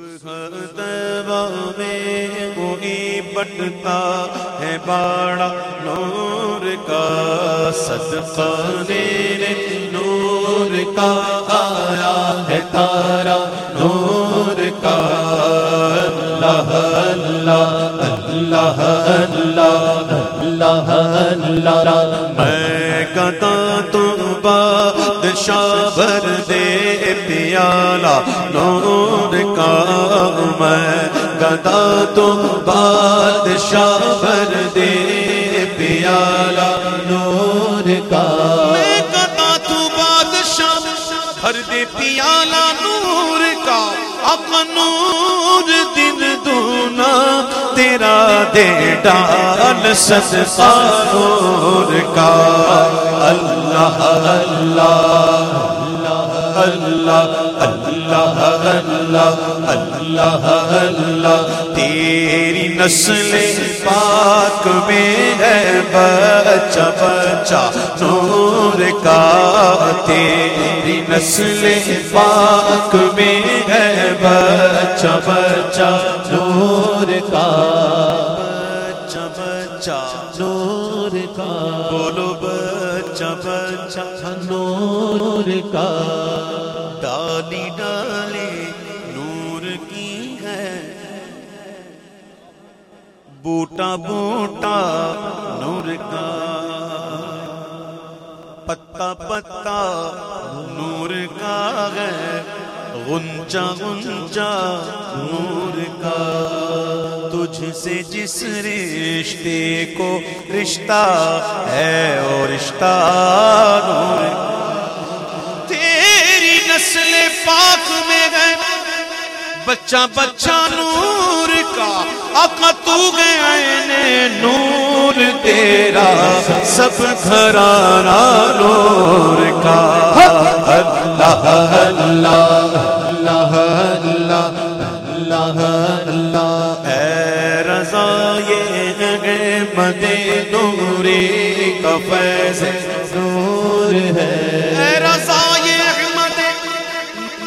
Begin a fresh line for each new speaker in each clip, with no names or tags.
میں کوئی بٹتا ہے باڑا نور کا صدقہ میرے نور کا آیا ہے تارا نور کا اللہ اللہ اللہ اللہ اللہ اللہ میں گدا تو بادشاہ بھر دے پیالہ، نور کا میں گدا تو بادشاہ بھر دے پیالہ، نور کا میں گدا تو بادشاہ بھر دے پیالہ، نور کا اپنوں دے ڈال صدقہ نور کا اللہ اللہ اللہ اللہ اللہ اللہ اللہ تیری نسل پاک میں ہے بچہ بچہ نور کا تیری نسل پاک میں ہے بچہ بچہ نور کا بچہ بچہ نور کا۔ بولو بچہ بچہ نور کا۔ ڈالی ڈالی نور کی ہے۔ بوٹا بوٹا نور کا۔ پتا پتا نور کا ہے۔ غنچا غنچا نور کا۔ تجھ سے جس رشتے کو رشتہ ہے اور رشتہ نور تیری نسل پاک میں گئے بچہ بچہ نور کا۔ آقا تو گئے نور تیرا، سب گھرانا نور کا۔ اللہ اللہ اللہ اللہ اللہ. اے رضا، یہ ہے نوری کا فیض نور ہے۔ اے رضا، یہ احمد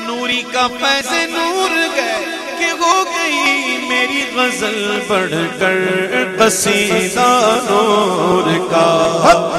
نوری کا فیض نور گئے کہ ہو گئی میری غزل پڑھ کر قصیدہ نور کا۔